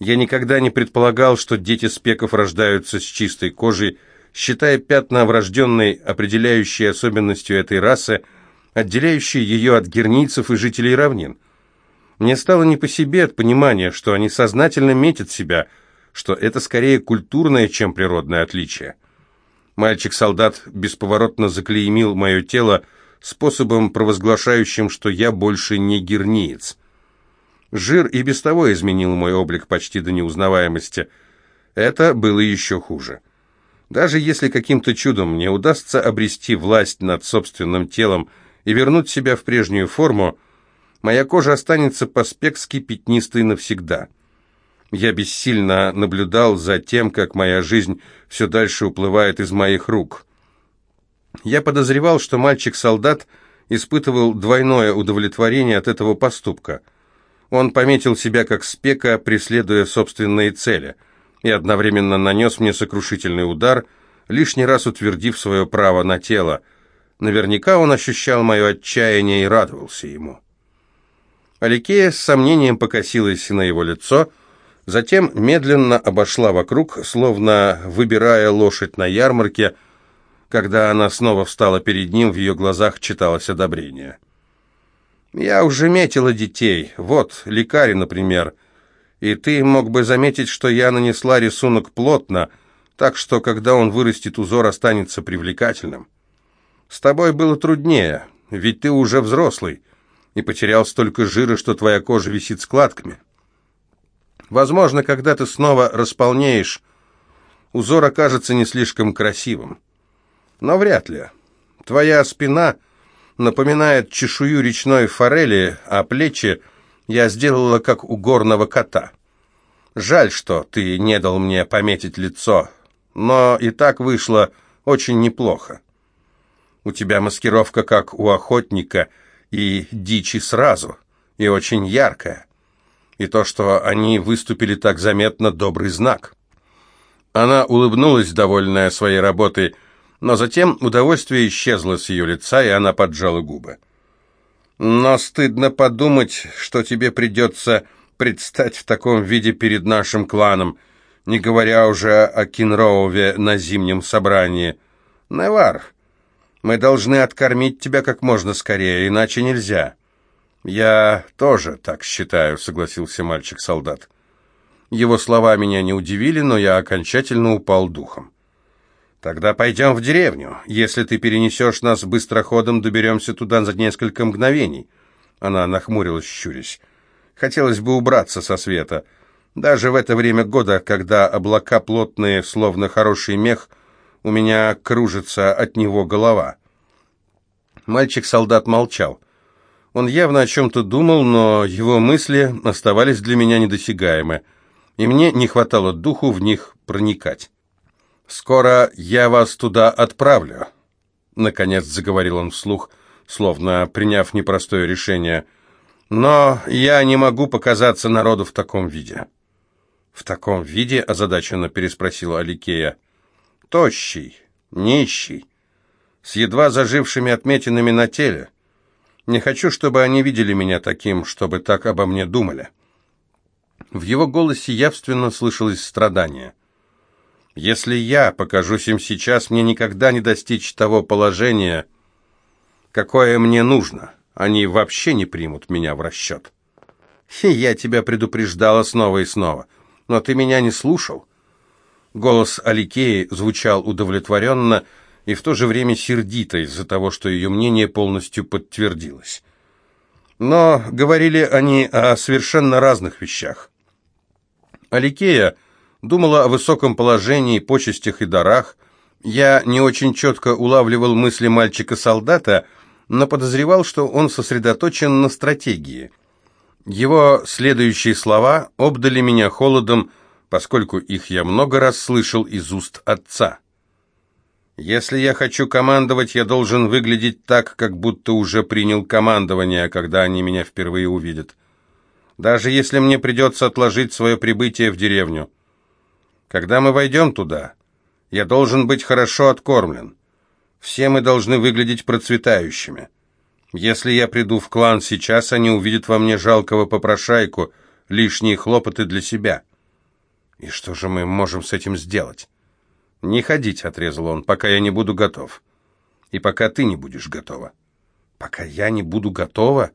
Я никогда не предполагал, что дети спеков рождаются с чистой кожей, считая пятна врожденной, определяющей особенностью этой расы, отделяющей ее от гернийцев и жителей равнин. Мне стало не по себе от понимания, что они сознательно метят себя, что это скорее культурное, чем природное отличие. Мальчик-солдат бесповоротно заклеймил мое тело способом, провозглашающим, что я больше не герниец. Жир и без того изменил мой облик почти до неузнаваемости. Это было еще хуже. Даже если каким-то чудом мне удастся обрести власть над собственным телом и вернуть себя в прежнюю форму, моя кожа останется по-спекски пятнистой навсегда. Я бессильно наблюдал за тем, как моя жизнь все дальше уплывает из моих рук. Я подозревал, что мальчик-солдат испытывал двойное удовлетворение от этого поступка – он пометил себя как спека, преследуя собственные цели, и одновременно нанес мне сокрушительный удар, лишний раз утвердив свое право на тело. Наверняка он ощущал мое отчаяние и радовался ему. Аликея с сомнением покосилась на его лицо, затем медленно обошла вокруг, словно выбирая лошадь на ярмарке. Когда она снова встала перед ним, в ее глазах читалось одобрение. Я уже метила детей. Вот, лекари, например. И ты мог бы заметить, что я нанесла рисунок плотно, так что, когда он вырастет, узор останется привлекательным. С тобой было труднее, ведь ты уже взрослый и потерял столько жира, что твоя кожа висит складками. Возможно, когда ты снова располнеешь, узор окажется не слишком красивым. Но вряд ли. Твоя спина — напоминает чешую речной форели, а плечи я сделала как у горного кота. Жаль, что ты не дал мне пометить лицо, но и так вышло очень неплохо. У тебя маскировка как у охотника и дичи сразу, и очень яркая. И то, что они выступили так заметно, добрый знак. Она улыбнулась, довольная своей работой, но затем удовольствие исчезло с ее лица, и она поджала губы. «Но стыдно подумать, что тебе придется предстать в таком виде перед нашим кланом, не говоря уже о Кинроуве на зимнем собрании. Невар, мы должны откормить тебя как можно скорее, иначе нельзя». «Я тоже так считаю», — согласился мальчик-солдат. Его слова меня не удивили, но я окончательно упал духом. «Тогда пойдем в деревню. Если ты перенесешь нас быстроходом, доберемся туда за несколько мгновений». Она нахмурилась, щурясь. «Хотелось бы убраться со света. Даже в это время года, когда облака плотные, словно хороший мех, у меня кружится от него голова». Мальчик-солдат молчал. Он явно о чем-то думал, но его мысли оставались для меня недосягаемы, и мне не хватало духу в них проникать. «Скоро я вас туда отправлю», — наконец заговорил он вслух, словно приняв непростое решение. «Но я не могу показаться народу в таком виде». «В таком виде?» — озадаченно переспросила Аликея. «Тощий, нищий, с едва зажившими отметинами на теле. Не хочу, чтобы они видели меня таким, чтобы так обо мне думали». В его голосе явственно слышалось страдание. Если я покажусь им сейчас, мне никогда не достичь того положения, какое мне нужно. Они вообще не примут меня в расчет. Я тебя предупреждала снова и снова, но ты меня не слушал. Голос Аликеи звучал удовлетворенно и в то же время сердито из-за того, что ее мнение полностью подтвердилось. Но говорили они о совершенно разных вещах. Аликея думала о высоком положении, почестях и дарах. Я не очень четко улавливал мысли мальчика-солдата, но подозревал, что он сосредоточен на стратегии. Его следующие слова обдали меня холодом, поскольку их я много раз слышал из уст отца. «Если я хочу командовать, я должен выглядеть так, как будто уже принял командование, когда они меня впервые увидят. Даже если мне придется отложить свое прибытие в деревню». Когда мы войдем туда, я должен быть хорошо откормлен. Все мы должны выглядеть процветающими. Если я приду в клан сейчас, они увидят во мне жалкого попрошайку, лишние хлопоты для себя. И что же мы можем с этим сделать? Не ходить, отрезал он, пока я не буду готов. И пока ты не будешь готова. Пока я не буду готова?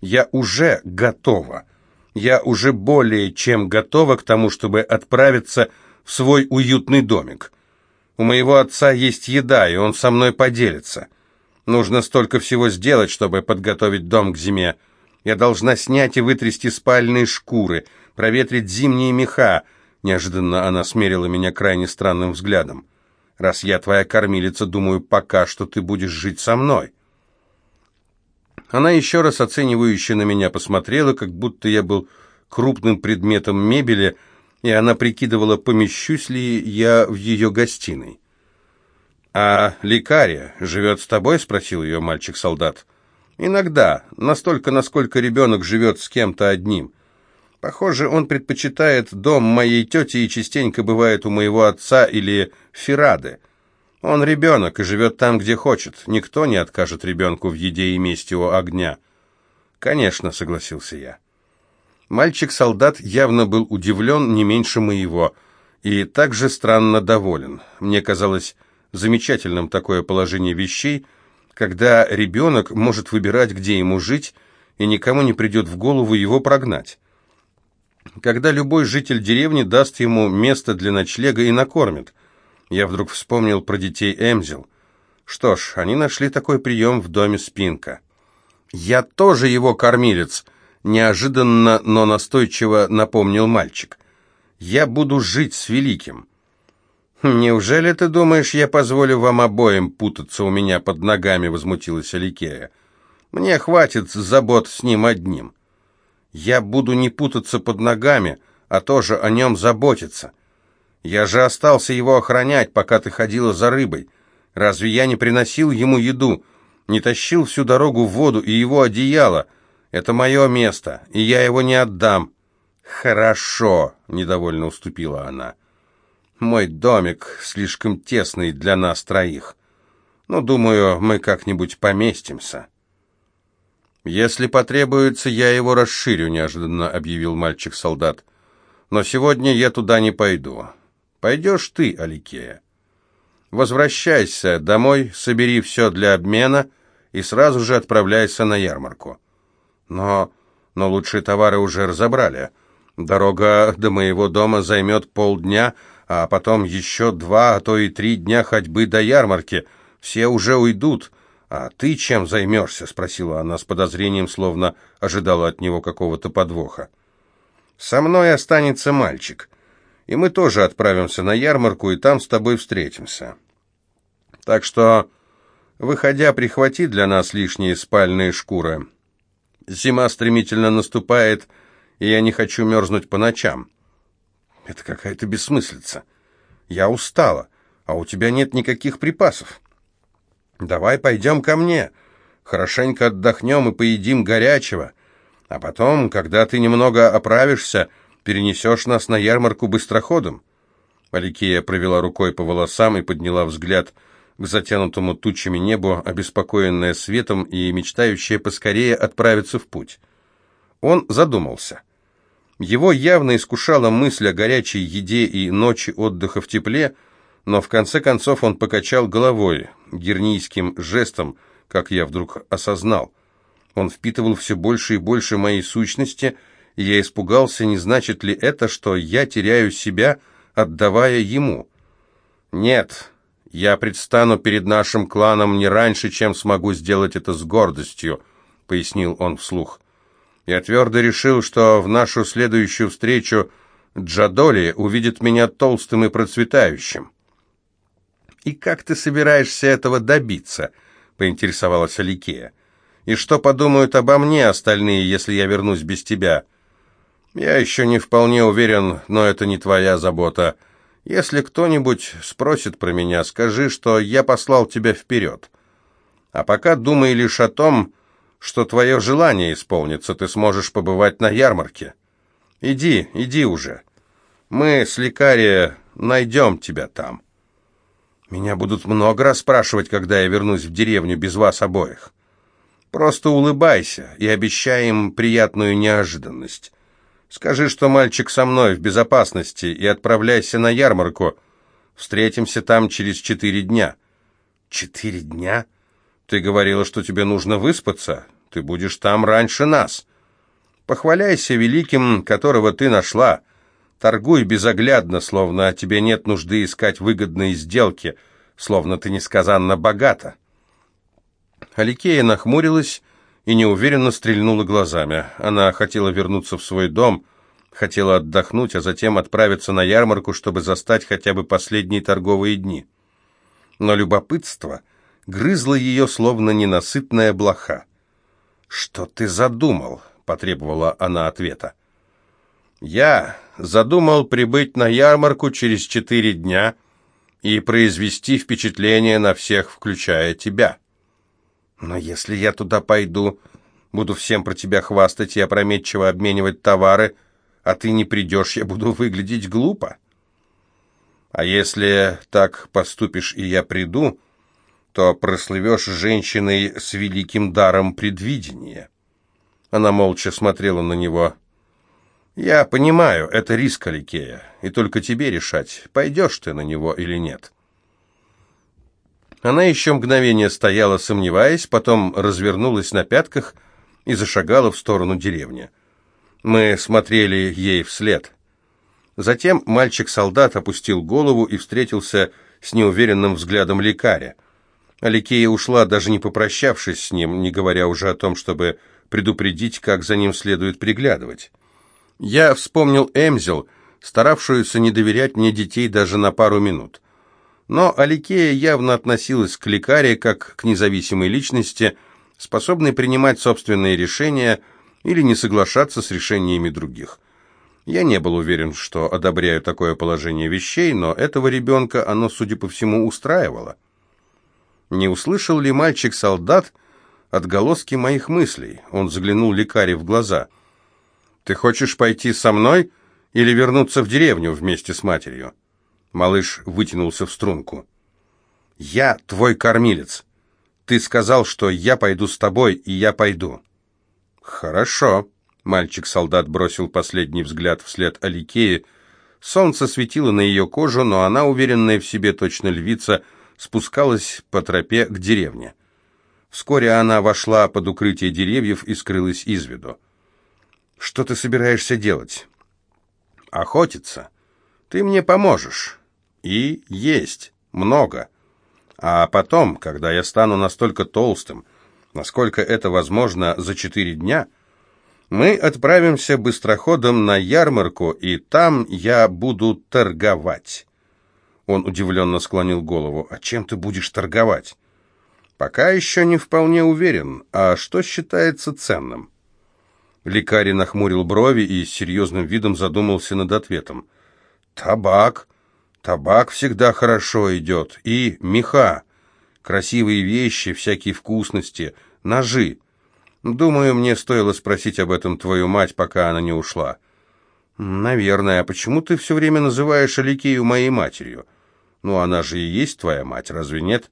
Я уже готова. Я уже более чем готова к тому, чтобы отправиться в свой уютный домик. У моего отца есть еда, и он со мной поделится. Нужно столько всего сделать, чтобы подготовить дом к зиме. Я должна снять и вытрясти спальные шкуры, проветрить зимние меха. Неожиданно она смерила меня крайне странным взглядом. Раз я твоя кормилица, думаю, пока что ты будешь жить со мной. Она еще раз оценивающе на меня посмотрела, как будто я был крупным предметом мебели, и она прикидывала, помещусь ли я в ее гостиной. «А лекария живет с тобой?» — спросил ее мальчик-солдат. «Иногда, настолько, насколько ребенок живет с кем-то одним. Похоже, он предпочитает дом моей тети и частенько бывает у моего отца или Феррады. Он ребенок и живет там, где хочет. Никто не откажет ребенку в еде и мести у огня». «Конечно», — согласился я. Мальчик-солдат явно был удивлен не меньше моего и также странно доволен. Мне казалось замечательным такое положение вещей, когда ребенок может выбирать, где ему жить, и никому не придет в голову его прогнать. Когда любой житель деревни даст ему место для ночлега и накормит. Я вдруг вспомнил про детей Эмзел. Что ж, они нашли такой прием в доме Спинка. «Я тоже его кормилец», — неожиданно, но настойчиво напомнил мальчик. «Я буду жить с Великим». «Неужели ты думаешь, я позволю вам обоим путаться у меня под ногами?» — возмутилась Аликея. «Мне хватит забот с ним одним. Я буду не путаться под ногами, а тоже о нем заботиться. Я же остался его охранять, пока ты ходила за рыбой. Разве я не приносил ему еду, не тащил всю дорогу в воду и его одеяло? Это мое место, и я его не отдам». «Хорошо», — недовольно уступила она. Мой домик слишком тесный для нас троих. Но, ну, думаю, мы как-нибудь поместимся. Если потребуется, я его расширю, неожиданно объявил мальчик-солдат. Но сегодня я туда не пойду. Пойдешь ты, Аликея. Возвращайся домой, собери все для обмена и сразу же отправляйся на ярмарку. Но, но лучшие товары уже разобрали. Дорога до моего дома займет полдня, а потом еще два, а то и три дня ходьбы до ярмарки. Все уже уйдут. А ты чем займешься?» — спросила она с подозрением, словно ожидала от него какого-то подвоха. «Со мной останется мальчик, и мы тоже отправимся на ярмарку, и там с тобой встретимся. Так что, выходя, прихвати для нас лишние спальные шкуры. Зима стремительно наступает, и я не хочу мерзнуть по ночам». Это какая-то бессмыслица. Я устала, а у тебя нет никаких припасов. Давай пойдем ко мне. Хорошенько отдохнем и поедим горячего. А потом, когда ты немного оправишься, перенесешь нас на ярмарку быстроходом. Аликея провела рукой по волосам и подняла взгляд к затянутому тучами небу, обеспокоенная светом и мечтающая поскорее отправиться в путь. Он задумался — его явно искушала мысль о горячей еде и ночи отдыха в тепле, но в конце концов он покачал головой, гернийским жестом, как я вдруг осознал. Он впитывал все больше и больше моей сущности, и я испугался, не значит ли это, что я теряю себя, отдавая ему. Нет, я предстану перед нашим кланом не раньше, чем смогу сделать это с гордостью, пояснил он вслух. Я твердо решил, что в нашу следующую встречу Джадоли увидит меня толстым и процветающим. «И как ты собираешься этого добиться?» — поинтересовалась Аликея. «И что подумают обо мне остальные, если я вернусь без тебя?» «Я еще не вполне уверен, но это не твоя забота. Если кто-нибудь спросит про меня, скажи, что я послал тебя вперед. А пока думай лишь о том, что твое желание исполнится, ты сможешь побывать на ярмарке. Иди, иди уже. Мы с лекария найдем тебя там. Меня будут много раз спрашивать, когда я вернусь в деревню без вас обоих. Просто улыбайся и обещай им приятную неожиданность. Скажи, что мальчик со мной в безопасности, и отправляйся на ярмарку. Встретимся там через четыре дня». «Четыре дня? Ты говорила, что тебе нужно выспаться. Ты будешь там раньше нас. Похваляйся великим, которого ты нашла. Торгуй безоглядно, словно тебе нет нужды искать выгодные сделки, словно ты несказанно богата». Аликея нахмурилась и неуверенно стрельнула глазами. Она хотела вернуться в свой дом, хотела отдохнуть, а затем отправиться на ярмарку, чтобы застать хотя бы последние торговые дни. Но любопытство грызло ее, словно ненасытная блоха. «Что ты задумал?» — потребовала она ответа. «Я задумал прибыть на ярмарку через четыре дня и произвести впечатление на всех, включая тебя». Но если я туда пойду, буду всем про тебя хвастать и опрометчиво обменивать товары, а ты не придешь, я буду выглядеть глупо. А если так поступишь и я приду, то прослывешь женщиной с великим даром предвидения. Она молча смотрела на него. «Я понимаю, это риск, Аликея, и только тебе решать, пойдешь ты на него или нет». Она еще мгновение стояла, сомневаясь, потом развернулась на пятках и зашагала в сторону деревни. Мы смотрели ей вслед. Затем мальчик-солдат опустил голову и встретился с неуверенным взглядом лекаря. Аликея ушла, даже не попрощавшись с ним, не говоря уже о том, чтобы предупредить, как за ним следует приглядывать. Я вспомнил Эмзел, старавшуюся не доверять мне детей даже на пару минут. Но Аликея явно относилась к лекаре как к независимой личности, способной принимать собственные решения или не соглашаться с решениями других. Я не был уверен, что одобряю такое положение вещей, но этого ребенка оно, судя по всему, устраивало. Не услышал ли мальчик-солдат отголоски моих мыслей? Он заглянул лекаре в глаза. «Ты хочешь пойти со мной или вернуться в деревню вместе с матерью?» Малыш вытянулся в струнку. «Я твой кормилец. Ты сказал, что я пойду с тобой, и я пойду». «Хорошо», — мальчик-солдат бросил последний взгляд вслед Аликее. Солнце светило на ее кожу, но она, уверенная в себе точно львица, спускалась по тропе к деревне. Вскоре она вошла под укрытие деревьев и скрылась из виду. «Что ты собираешься делать?» «Охотиться. Ты мне поможешь. И есть. Много. А потом, когда я стану настолько толстым, насколько это возможно за четыре дня, мы отправимся быстроходом на ярмарку, и там я буду торговать. Он удивленно склонил голову. «А чем ты будешь торговать?» «Пока еще не вполне уверен. А что считается ценным?» Лекарь нахмурил брови и с серьезным видом задумался над ответом. «Табак, Табак всегда хорошо идет. И меха. Красивые вещи, всякие вкусности, ножи. Думаю, мне стоило спросить об этом твою мать, пока она не ушла. Наверное. А почему ты все время называешь Аликею моей матерью? Ну, она же и есть твоя мать, разве нет?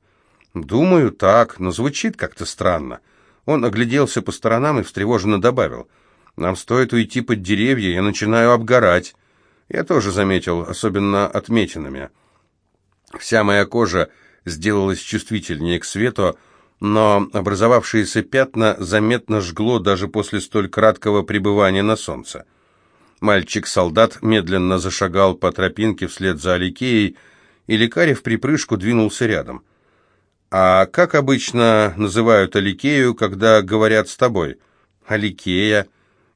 Думаю, так, но звучит как-то странно. Он огляделся по сторонам и встревоженно добавил. Нам стоит уйти под деревья, я начинаю обгорать. Я тоже заметил, особенно отметинами. Вся моя кожа сделалась чувствительнее к свету, но образовавшиеся пятна заметно жгло даже после столь краткого пребывания на солнце. Мальчик-солдат медленно зашагал по тропинке вслед за Аликеей, и лекарь в припрыжку двинулся рядом. «А как обычно называют Аликею, когда говорят с тобой?» «Аликея.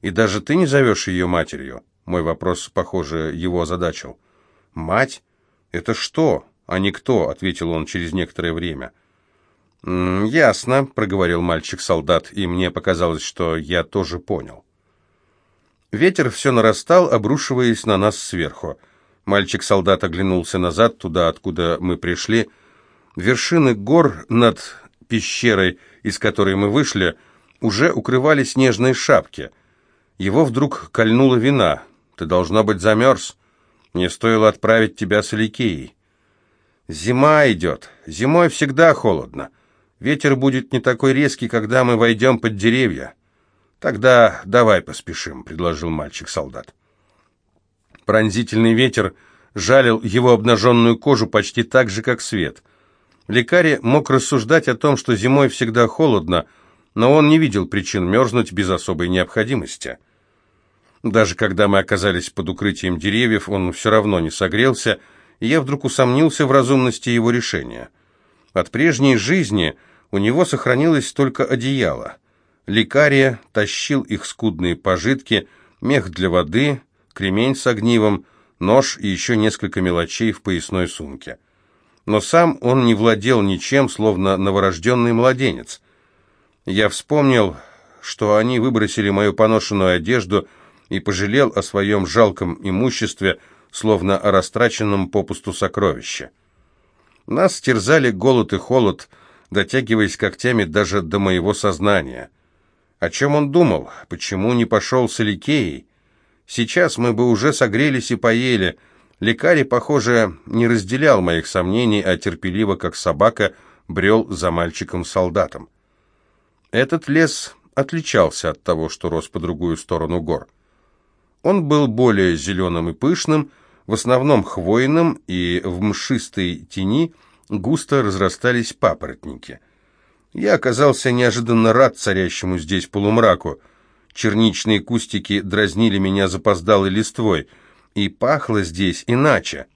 И даже ты не зовешь ее матерью?» Мой вопрос, похоже, его озадачил. «Мать? Это что, а не кто?» — ответил он через некоторое время. «Ясно», — проговорил мальчик-солдат, и мне показалось, что я тоже понял. Ветер все нарастал, обрушиваясь на нас сверху. Мальчик-солдат оглянулся назад, туда, откуда мы пришли. Вершины гор над пещерой, из которой мы вышли, уже укрывали снежные шапки. Его вдруг кольнула вина. Ты, должно быть, замерз. Мне стоило отправить тебя с Аликеей. Зима идет. Зимой всегда холодно. Ветер будет не такой резкий, когда мы войдем под деревья. «Тогда давай поспешим», — предложил мальчик-солдат. Пронзительный ветер жалил его обнаженную кожу почти так же, как свет. Лекарь мог рассуждать о том, что зимой всегда холодно, но он не видел причин мерзнуть без особой необходимости. Даже когда мы оказались под укрытием деревьев, он все равно не согрелся, и я вдруг усомнился в разумности его решения. От прежней жизни у него сохранилось только одеяло. Лекария тащил их скудные пожитки, мех для воды, кремень с огнивом, нож и еще несколько мелочей в поясной сумке. Но сам он не владел ничем, словно новорожденный младенец. Я вспомнил, что они выбросили мою поношенную одежду и пожалел о своем жалком имуществе, словно о растраченном попусту сокровище. Нас терзали голод и холод, дотягиваясь когтями даже до моего сознания. О чем он думал? Почему не пошел с Аликеей? Сейчас мы бы уже согрелись и поели. Лекарь, похоже, не разделял моих сомнений, а терпеливо, как собака, брел за мальчиком-солдатом. Этот лес отличался от того, что рос по другую сторону гор. Он был более зеленым и пышным, в основном хвойным, и в мшистой тени густо разрастались папоротники. Я оказался неожиданно рад царящему здесь полумраку. Черничные кустики дразнили меня запоздалой листвой, и пахло здесь иначе.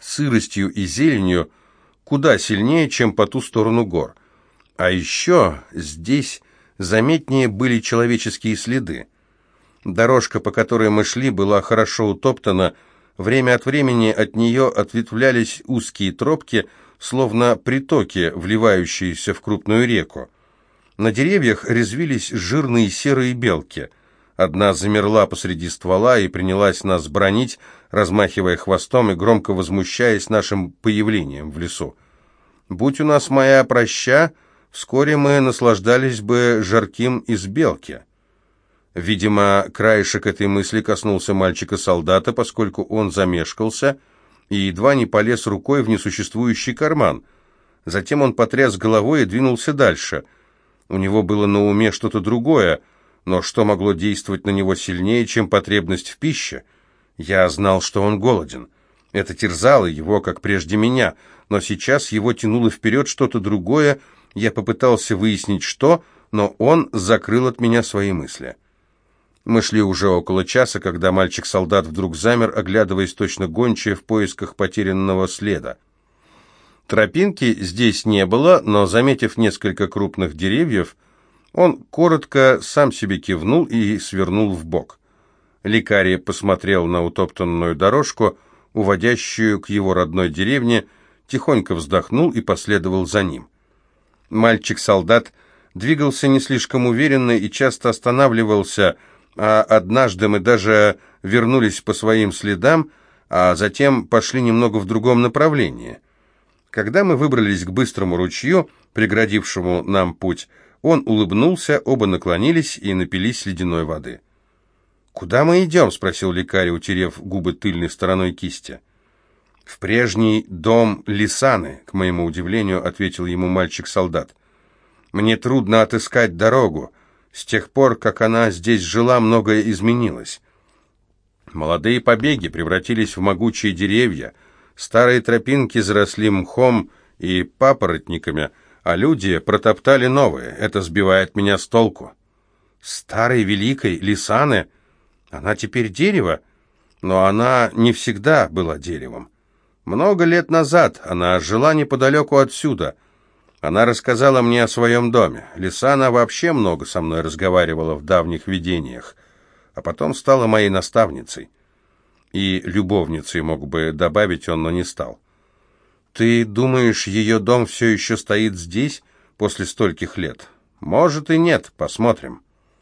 Сыростью и зеленью куда сильнее, чем по ту сторону гор. А еще здесь заметнее были человеческие следы. Дорожка, по которой мы шли, была хорошо утоптана, время от времени от нее ответвлялись узкие тропки, словно притоки, вливающиеся в крупную реку. На деревьях резвились жирные серые белки. Одна замерла посреди ствола и принялась нас бронить, размахивая хвостом и громко возмущаясь нашим появлением в лесу. «Будь у нас моя проща, вскоре мы наслаждались бы жарким из белки». Видимо, краешек этой мысли коснулся мальчика-солдата, поскольку он замешкался и едва не полез рукой в несуществующий карман. Затем он потряс головой и двинулся дальше. У него было на уме что-то другое, но что могло действовать на него сильнее, чем потребность в пище? Я знал, что он голоден. Это терзало его, как прежде меня, но сейчас его тянуло вперед что-то другое. Я попытался выяснить, что, но он закрыл от меня свои мысли. Мы шли уже около часа, когда мальчик-солдат вдруг замер, оглядываясь точно гончая в поисках потерянного следа. Тропинки здесь не было, но, заметив несколько крупных деревьев, он коротко сам себе кивнул и свернул в бок. Лекарий посмотрел на утоптанную дорожку, уводящую к его родной деревне, тихонько вздохнул и последовал за ним. Мальчик-солдат двигался не слишком уверенно и часто останавливался, а однажды мы даже вернулись по своим следам, а затем пошли немного в другом направлении. Когда мы выбрались к быстрому ручью, преградившему нам путь, он улыбнулся, оба наклонились и напились ледяной воды. «Куда мы идем?» — спросил лекарь, утерев губы тыльной стороной кисти. «В прежний дом Лисаны», — к моему удивлению, ответил ему мальчик-солдат. «Мне трудно отыскать дорогу. С тех пор, как она здесь жила, многое изменилось. Молодые побеги превратились в могучие деревья, старые тропинки заросли мхом и папоротниками, а люди протоптали новые. Это сбивает меня с толку. Старой великой Лисаны, она теперь дерево, но она не всегда была деревом. Много лет назад она жила неподалеку отсюда, она рассказала мне о своем доме. Лисана вообще много со мной разговаривала в давних видениях, а потом стала моей наставницей. И любовницей мог бы добавить он, но не стал. «Ты думаешь, ее дом все еще стоит здесь, после стольких лет?» «Может и нет, посмотрим».